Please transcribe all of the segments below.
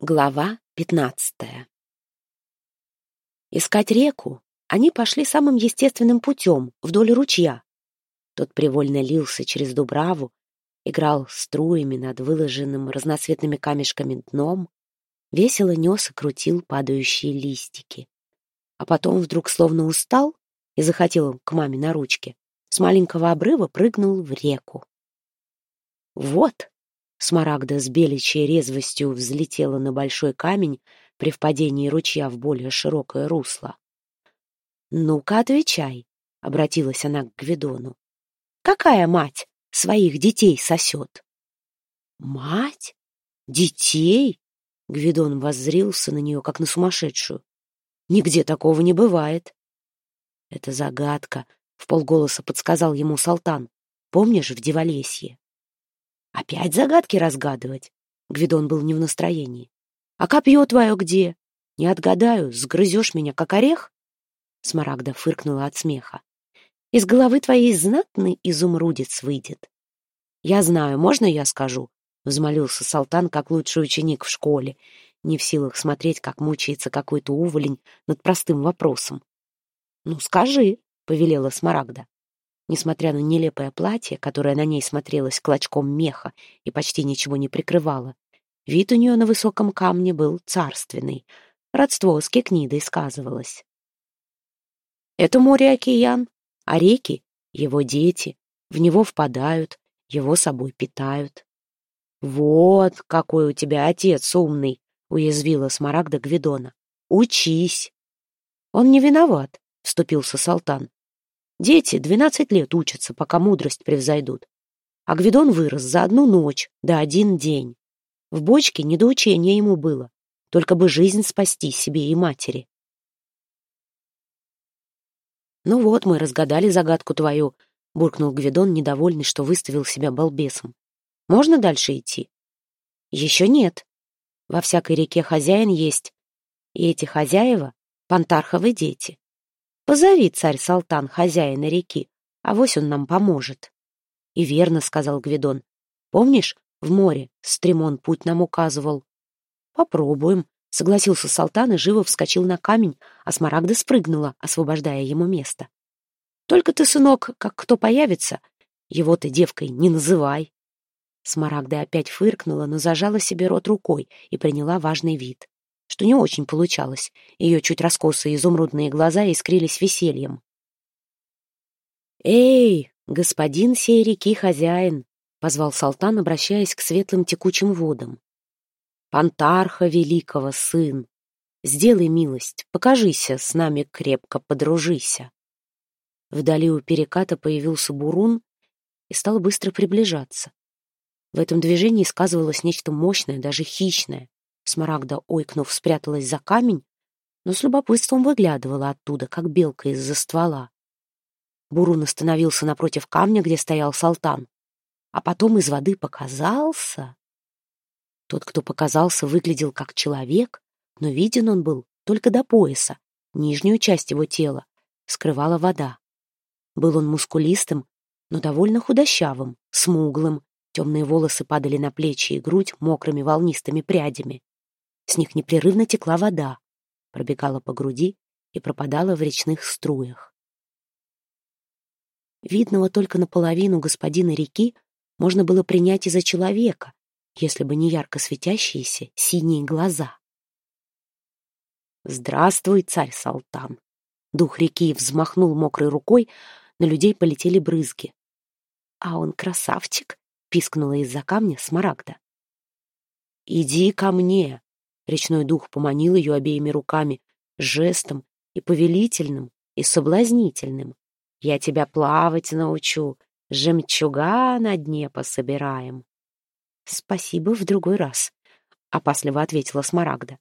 Глава пятнадцатая Искать реку они пошли самым естественным путем, вдоль ручья. Тот привольно лился через Дубраву, играл струями над выложенным разноцветными камешками дном, весело нес и крутил падающие листики. А потом вдруг словно устал и захотел к маме на ручке, с маленького обрыва прыгнул в реку. Вот Смарагда с беличьей резвостью взлетела на большой камень при впадении ручья в более широкое русло. «Ну-ка, отвечай», — обратилась она к Гвидону. «Какая мать своих детей сосет?» «Мать? Детей?» Гвидон воззрился на нее, как на сумасшедшую. «Нигде такого не бывает». «Это загадка», — в полголоса подсказал ему Салтан. «Помнишь, в Деволесье?» Опять загадки разгадывать? Гвидон был не в настроении. А копье твое где? Не отгадаю, сгрызешь меня, как орех? Смарагда фыркнула от смеха. Из головы твоей знатный изумрудец выйдет. Я знаю, можно я скажу? Взмолился Салтан, как лучший ученик в школе, не в силах смотреть, как мучается какой-то уволень над простым вопросом. «Ну, скажи», — повелела Смарагда. Несмотря на нелепое платье, которое на ней смотрелось клочком меха и почти ничего не прикрывало, вид у нее на высоком камне был царственный. Родство с Кекнидой сказывалось. Это море океан, а реки — его дети, в него впадают, его собой питают. «Вот какой у тебя отец умный!» — уязвила Смарагда Гвидона. «Учись!» «Он не виноват», — вступился Салтан. Дети двенадцать лет учатся, пока мудрость превзойдут. А Гвидон вырос за одну ночь, да один день. В бочке недоучение ему было, только бы жизнь спасти себе и матери. «Ну вот, мы разгадали загадку твою», — буркнул Гвидон, недовольный, что выставил себя балбесом. «Можно дальше идти?» «Еще нет. Во всякой реке хозяин есть, и эти хозяева — пантарховы дети. Позови, царь Салтан, хозяина реки, а вось он нам поможет. И верно, — сказал Гвидон. Помнишь, в море Стремон путь нам указывал? Попробуем, — согласился Салтан и живо вскочил на камень, а Смарагда спрыгнула, освобождая ему место. Только ты, сынок, как кто появится, его ты девкой не называй. Смарагда опять фыркнула, но зажала себе рот рукой и приняла важный вид что не очень получалось. Ее чуть раскосые изумрудные глаза искрились весельем. «Эй, господин сей реки хозяин!» — позвал Салтан, обращаясь к светлым текучим водам. «Пантарха великого сын! Сделай милость, покажися, с нами крепко подружися!» Вдали у переката появился бурун и стал быстро приближаться. В этом движении сказывалось нечто мощное, даже хищное. Смарагда, ойкнув, спряталась за камень, но с любопытством выглядывала оттуда, как белка из-за ствола. Бурун остановился напротив камня, где стоял Салтан, а потом из воды показался. Тот, кто показался, выглядел как человек, но виден он был только до пояса, нижнюю часть его тела скрывала вода. Был он мускулистым, но довольно худощавым, смуглым, темные волосы падали на плечи и грудь мокрыми волнистыми прядями. С них непрерывно текла вода, пробегала по груди и пропадала в речных струях. Видного только наполовину господина реки можно было принять и за человека, если бы не ярко светящиеся синие глаза. «Здравствуй, царь Салтан!» Дух реки взмахнул мокрой рукой, на людей полетели брызги. «А он красавчик!» — пискнула из-за камня Смарагда. «Иди ко мне!» Речной дух поманил ее обеими руками, жестом и повелительным, и соблазнительным. «Я тебя плавать научу, жемчуга на дне пособираем». «Спасибо в другой раз», — опасливо ответила Смарагда.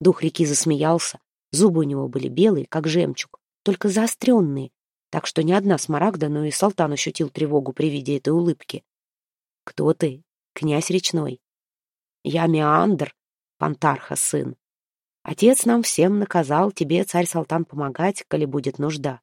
Дух реки засмеялся, зубы у него были белые, как жемчуг, только заостренные, так что ни одна Смарагда, но и Салтан ощутил тревогу при виде этой улыбки. «Кто ты, князь речной?» «Я Меандр, Пантарха, сын. Отец нам всем наказал тебе, царь Салтан, помогать, коли будет нужда.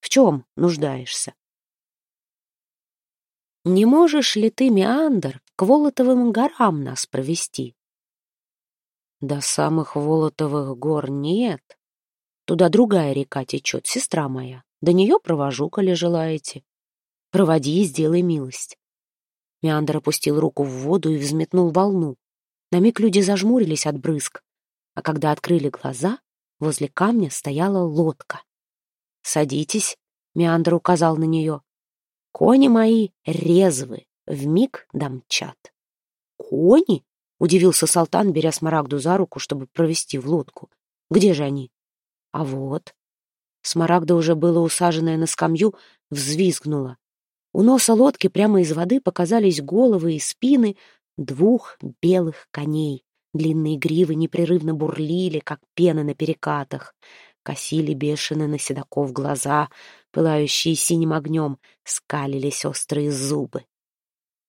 В чем нуждаешься? Не можешь ли ты, Меандр, к Волотовым горам нас провести? До самых Волотовых гор нет. Туда другая река течет, сестра моя. До нее провожу, коли желаете. Проводи и сделай милость. Меандр опустил руку в воду и взметнул волну. На миг люди зажмурились от брызг, а когда открыли глаза, возле камня стояла лодка. «Садитесь», — Меандр указал на нее. «Кони мои резвы, вмиг домчат». «Кони?» — удивился Салтан, беря Смарагду за руку, чтобы провести в лодку. «Где же они?» «А вот». Смарагда, уже было усаженная на скамью, взвизгнула. У носа лодки прямо из воды показались головы и спины двух белых коней. Длинные гривы непрерывно бурлили, как пена на перекатах. Косили бешено на седаков глаза, пылающие синим огнем, скалились острые зубы.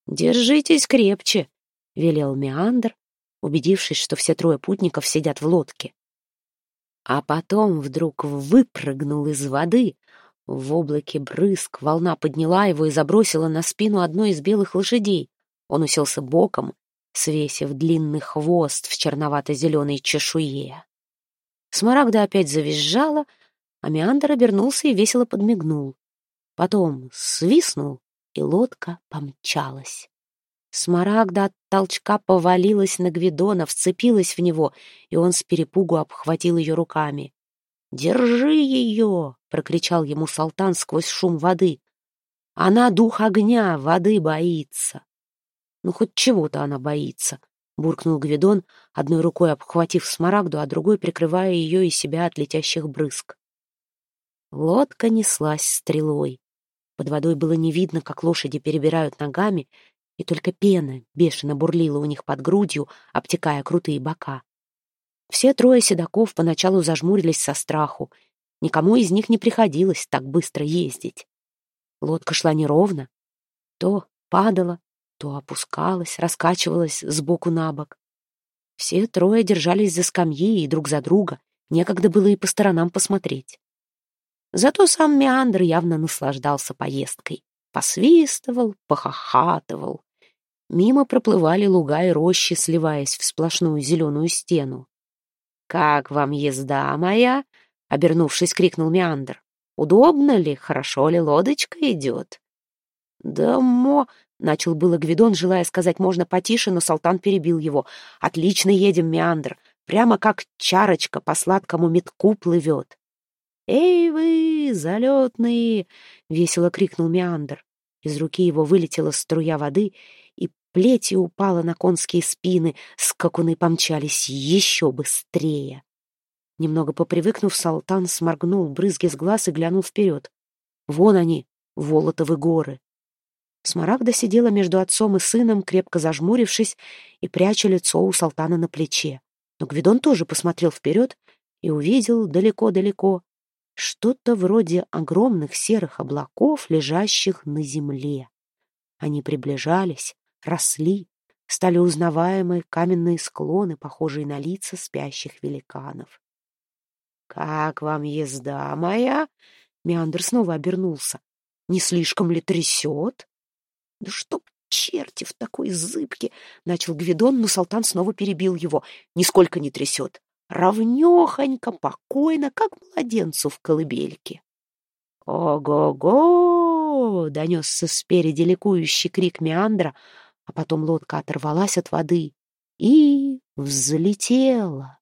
«Держитесь крепче», — велел Меандр, убедившись, что все трое путников сидят в лодке. А потом вдруг выпрыгнул из воды. В облаке брызг волна подняла его и забросила на спину одной из белых лошадей. Он уселся боком, свесив длинный хвост в черновато-зеленой чешуе. Смарагда опять завизжала, а Меандр обернулся и весело подмигнул. Потом свистнул, и лодка помчалась. Смарагда от толчка повалилась на Гвидона, вцепилась в него, и он с перепугу обхватил ее руками. «Держи ее!» — прокричал ему Салтан сквозь шум воды. «Она дух огня, воды боится!» «Ну, хоть чего-то она боится!» — буркнул Гвидон, одной рукой обхватив Смарагду, а другой прикрывая ее и себя от летящих брызг. Лодка неслась стрелой. Под водой было не видно, как лошади перебирают ногами, и только пена бешено бурлила у них под грудью, обтекая крутые бока. Все трое седаков поначалу зажмурились со страху. Никому из них не приходилось так быстро ездить. Лодка шла неровно. То падала, то опускалась, раскачивалась сбоку на бок. Все трое держались за скамьи и друг за друга. Некогда было и по сторонам посмотреть. Зато сам Меандр явно наслаждался поездкой. Посвистывал, похохатывал. Мимо проплывали луга и рощи, сливаясь в сплошную зеленую стену. «Как вам езда моя?» — обернувшись, крикнул Меандр. «Удобно ли? Хорошо ли лодочка идет?» «Да мо...» — начал было Гвидон, желая сказать «можно потише», но Салтан перебил его. «Отлично едем, Меандр. Прямо как чарочка по сладкому метку плывет». «Эй вы, залетные!» — весело крикнул Меандр. Из руки его вылетела струя воды, и плетью упала на конские спины, скакуны помчались еще быстрее. Немного попривыкнув, Салтан сморгнул брызги с глаз и глянул вперед. Вон они, Волотовы горы. Смарагда сидела между отцом и сыном, крепко зажмурившись и пряча лицо у Салтана на плече. Но Гвидон тоже посмотрел вперед и увидел далеко-далеко что-то вроде огромных серых облаков, лежащих на земле. Они приближались, росли, стали узнаваемые каменные склоны, похожие на лица спящих великанов. «Как вам езда моя?» Меандр снова обернулся. «Не слишком ли трясет?» «Да чтоб черти в такой зыбке!» — начал Гвидон, но Салтан снова перебил его. «Нисколько не трясет ровнёхонько, покойно, как младенцу в колыбельке. «Ого-го!» — донесся спереди ликующий крик Меандра, а потом лодка оторвалась от воды и взлетела.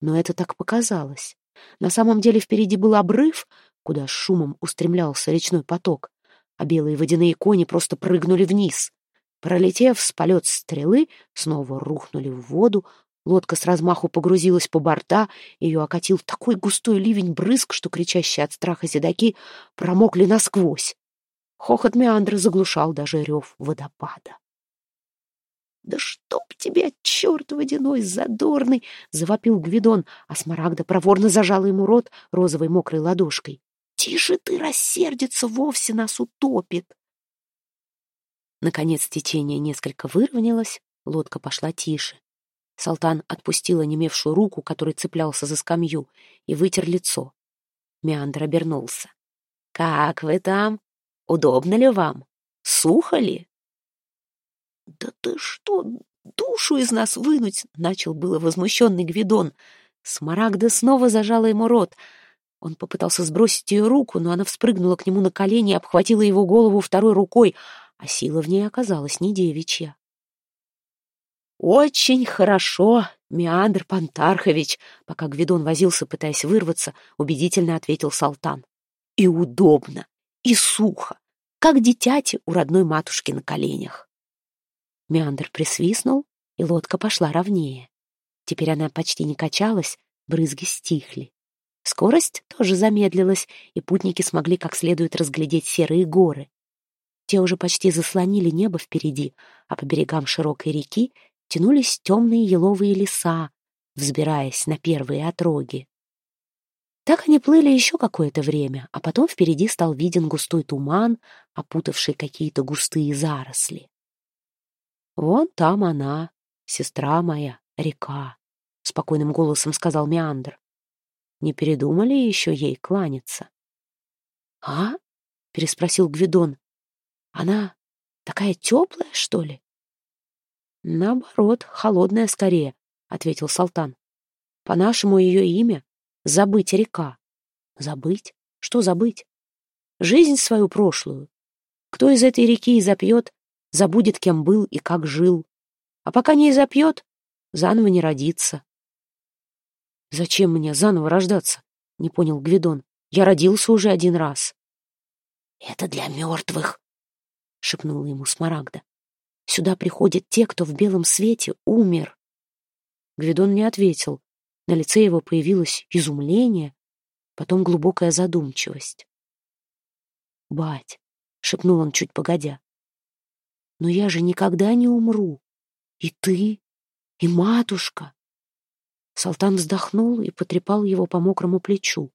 Но это так показалось. На самом деле впереди был обрыв, куда шумом устремлялся речной поток, а белые водяные кони просто прыгнули вниз. Пролетев с полет стрелы, снова рухнули в воду, Лодка с размаху погрузилась по борта, ее окатил такой густой ливень брызг, что кричащие от страха седаки промокли насквозь. Хохот Меандра заглушал даже рев водопада. «Да чтоб тебе, черт водяной, задорный!» — завопил Гвидон, а Смарагда проворно зажала ему рот розовой мокрой ладошкой. «Тише ты, рассердится, вовсе нас утопит!» Наконец течение несколько выровнялось, лодка пошла тише. Салтан отпустил онемевшую руку, который цеплялся за скамью, и вытер лицо. Меандр обернулся. «Как вы там? Удобно ли вам? Сухо ли?» «Да ты что, душу из нас вынуть!» — начал было возмущенный Гвидон. Смарагда снова зажала ему рот. Он попытался сбросить ее руку, но она вспрыгнула к нему на колени и обхватила его голову второй рукой, а сила в ней оказалась не девичья. «Очень хорошо, Меандр Пантархович», пока Гвидон возился, пытаясь вырваться, убедительно ответил Салтан. «И удобно, и сухо, как дитяти у родной матушки на коленях». Меандр присвистнул, и лодка пошла ровнее. Теперь она почти не качалась, брызги стихли. Скорость тоже замедлилась, и путники смогли как следует разглядеть серые горы. Те уже почти заслонили небо впереди, а по берегам широкой реки тянулись темные еловые леса, взбираясь на первые отроги. Так они плыли еще какое-то время, а потом впереди стал виден густой туман, опутавший какие-то густые заросли. «Вон там она, сестра моя, река», — спокойным голосом сказал Меандр. «Не передумали еще ей кланяться?» «А?» — переспросил Гвидон. «Она такая теплая, что ли?» «Наоборот, холодная скорее», — ответил Салтан. «По-нашему ее имя — Забыть река». «Забыть? Что забыть? Жизнь свою прошлую. Кто из этой реки и запьет, забудет, кем был и как жил. А пока не запьет, заново не родится. «Зачем мне заново рождаться?» — не понял Гвидон. «Я родился уже один раз». «Это для мертвых», — шепнула ему Смарагда. «Сюда приходят те, кто в белом свете умер». Гвидон не ответил. На лице его появилось изумление, потом глубокая задумчивость. «Бать», — шепнул он чуть погодя, но я же никогда не умру. И ты, и матушка. Салтан вздохнул и потрепал его по мокрому плечу.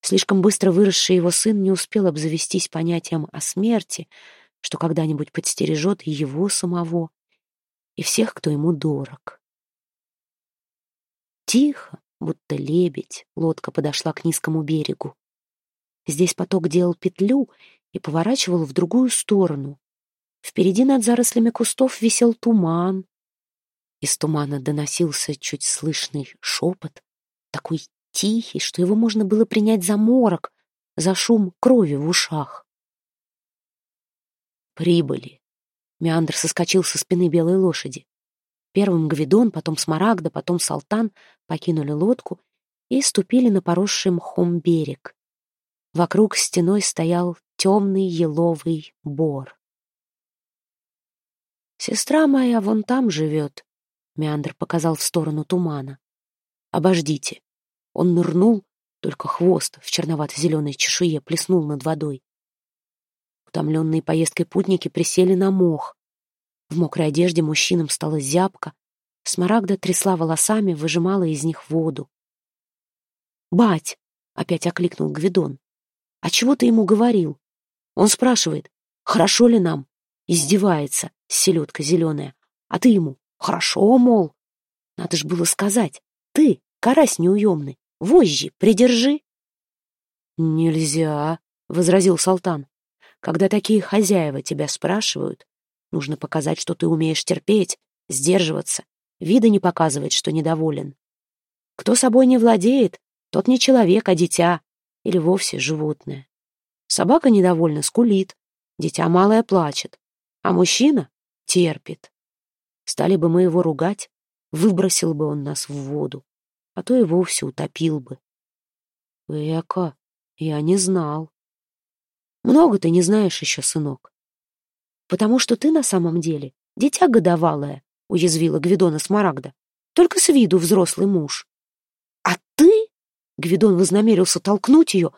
Слишком быстро выросший его сын не успел обзавестись понятием о смерти, что когда-нибудь подстережет и его самого, и всех, кто ему дорог. Тихо, будто лебедь, лодка подошла к низкому берегу. Здесь поток делал петлю и поворачивал в другую сторону, Впереди над зарослями кустов висел туман. Из тумана доносился чуть слышный шепот, такой тихий, что его можно было принять за морок, за шум крови в ушах. Прибыли. Меандр соскочил со спины белой лошади. Первым Гвидон, потом Смарагда, потом Салтан покинули лодку и ступили на поросший мхом берег. Вокруг стеной стоял темный еловый бор. «Сестра моя вон там живет», — Меандр показал в сторону тумана. «Обождите». Он нырнул, только хвост в черновато-зеленой чешуе плеснул над водой. Утомленные поездкой путники присели на мох. В мокрой одежде мужчинам стало зябко. Смарагда трясла волосами, выжимала из них воду. «Бать!» — опять окликнул Гвидон. «А чего ты ему говорил?» Он спрашивает, хорошо ли нам, издевается селедка зеленая. А ты ему «Хорошо, мол». Надо ж было сказать. Ты, карась неуемный, вожжи придержи. «Нельзя», — возразил Салтан. «Когда такие хозяева тебя спрашивают, нужно показать, что ты умеешь терпеть, сдерживаться, вида не показывать, что недоволен. Кто собой не владеет, тот не человек, а дитя или вовсе животное. Собака недовольна, скулит, дитя малое плачет, а мужчина терпит. Стали бы мы его ругать, выбросил бы он нас в воду, а то и вовсе утопил бы. Эка, я не знал. Много ты не знаешь еще, сынок. Потому что ты на самом деле дитя годовалое, уязвила Гвидона Смарагда. Только с виду взрослый муж. А ты? Гвидон вознамерился толкнуть ее,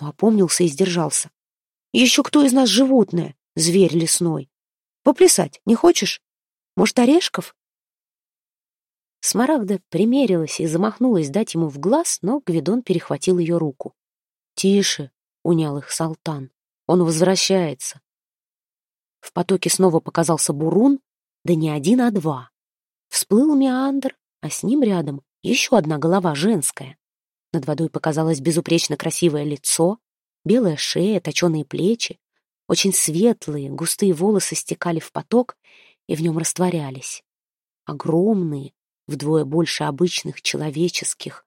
но опомнился и сдержался. Еще кто из нас животное, зверь лесной? Поплясать не хочешь? Может, орешков?» Смарагда примерилась и замахнулась дать ему в глаз, но Гвидон перехватил ее руку. «Тише!» — унял их Салтан. «Он возвращается!» В потоке снова показался бурун, да не один, а два. Всплыл Меандр, а с ним рядом еще одна голова женская. Над водой показалось безупречно красивое лицо, белая шея, точеные плечи, очень светлые, густые волосы стекали в поток и в нем растворялись. огромные, вдвое больше обычных человеческих,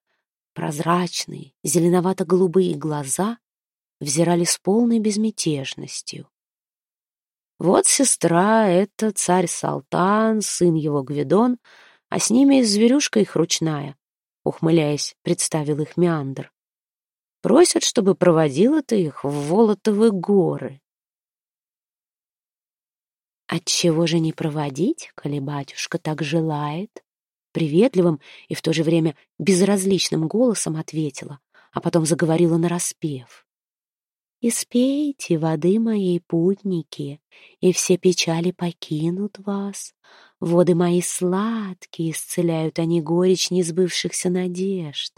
прозрачные, зеленовато-голубые глаза взирали с полной безмятежностью. Вот сестра — это царь Салтан, сын его Гвидон, а с ними и зверюшка их ручная, ухмыляясь, представил их Меандр. Просят, чтобы проводила ты их в Волотовы горы. Отчего же не проводить, коли батюшка так желает? Приветливым и в то же время безразличным голосом ответила, а потом заговорила нараспев. Испейте воды моей путники, и все печали покинут вас. Воды мои сладкие, исцеляют они горечь несбывшихся надежд,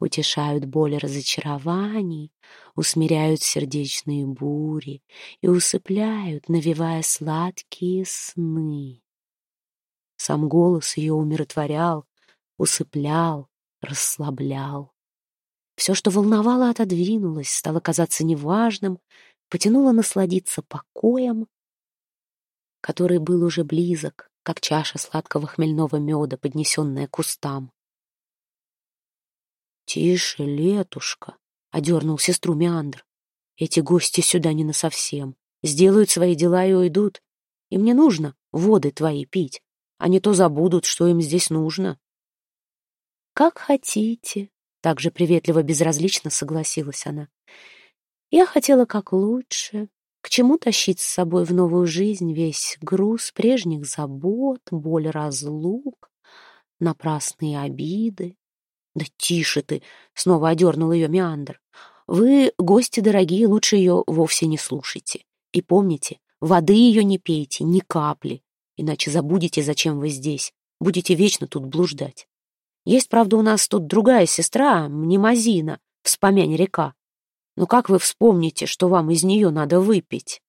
утешают боль разочарований, усмиряют сердечные бури и усыпляют, навевая сладкие сны. Сам голос ее умиротворял, усыплял, расслаблял. Все, что волновало, отодвинулось, стало казаться неважным, потянуло насладиться покоем, который был уже близок, как чаша сладкого хмельного меда, поднесенная к устам. «Тише, летушка!» — одернул сестру Меандр. «Эти гости сюда не насовсем. Сделают свои дела и уйдут. И мне нужно воды твои пить. не то забудут, что им здесь нужно». «Как хотите», так же приветливо безразлично согласилась она. Я хотела как лучше. К чему тащить с собой в новую жизнь весь груз прежних забот, боль разлук, напрасные обиды? Да тише ты! Снова одернул ее Меандр. Вы, гости дорогие, лучше ее вовсе не слушайте. И помните, воды ее не пейте, ни капли, иначе забудете, зачем вы здесь. Будете вечно тут блуждать. Есть, правда, у нас тут другая сестра, Мнемозина, вспомянь река. Но как вы вспомните, что вам из нее надо выпить?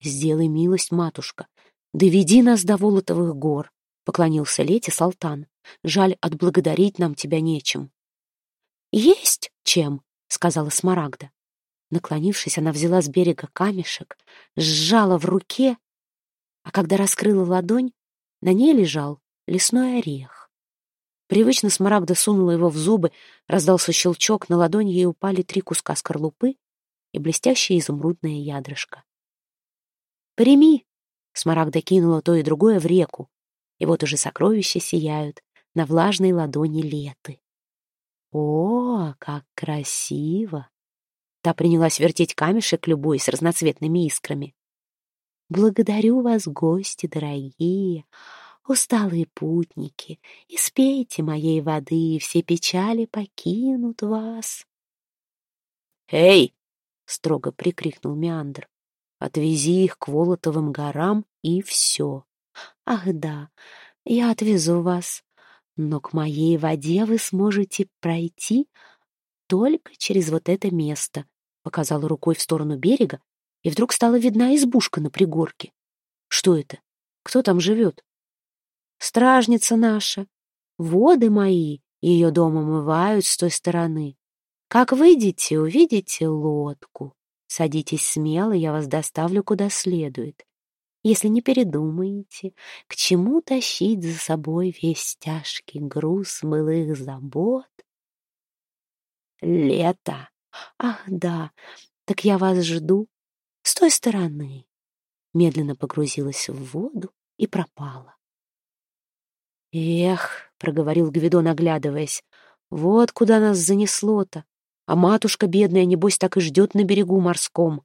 Сделай милость, матушка, доведи нас до Волотовых гор, поклонился Лете Салтан. Жаль, отблагодарить нам тебя нечем. Есть чем, сказала Смарагда. Наклонившись, она взяла с берега камешек, сжала в руке, а когда раскрыла ладонь, на ней лежал лесной орех. Привычно Смарагда сунула его в зубы, раздался щелчок, на ладонь ей упали три куска скорлупы и блестящее изумрудное ядрышко. «Прими!» — Смарагда кинула то и другое в реку, и вот уже сокровища сияют на влажной ладони леты. «О, как красиво!» Та принялась вертеть камешек, любуясь разноцветными искрами. «Благодарю вас, гости дорогие!» усталые путники, испейте моей воды, и все печали покинут вас. «Эй!» — строго прикрикнул Меандр. «Отвези их к Волотовым горам, и все. Ах да, я отвезу вас, но к моей воде вы сможете пройти только через вот это место», — показала рукой в сторону берега, и вдруг стала видна избушка на пригорке. «Что это? Кто там живет?» Стражница наша, воды мои ее дом умывают с той стороны. Как выйдете, увидите лодку. Садитесь смело, я вас доставлю куда следует. Если не передумаете, к чему тащить за собой весь тяжкий груз былых забот? Лето. Ах, да, так я вас жду. С той стороны. Медленно погрузилась в воду и пропала. «Эх», — проговорил Гвидон, оглядываясь, — «вот куда нас занесло-то. А матушка бедная, небось, так и ждет на берегу морском».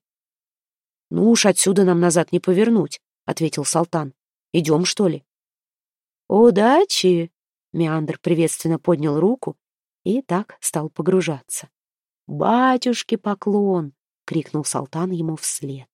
«Ну уж отсюда нам назад не повернуть», — ответил Салтан. «Идем, что ли?» «Удачи!» — Меандр приветственно поднял руку и так стал погружаться. «Батюшке поклон!» — крикнул Салтан ему вслед.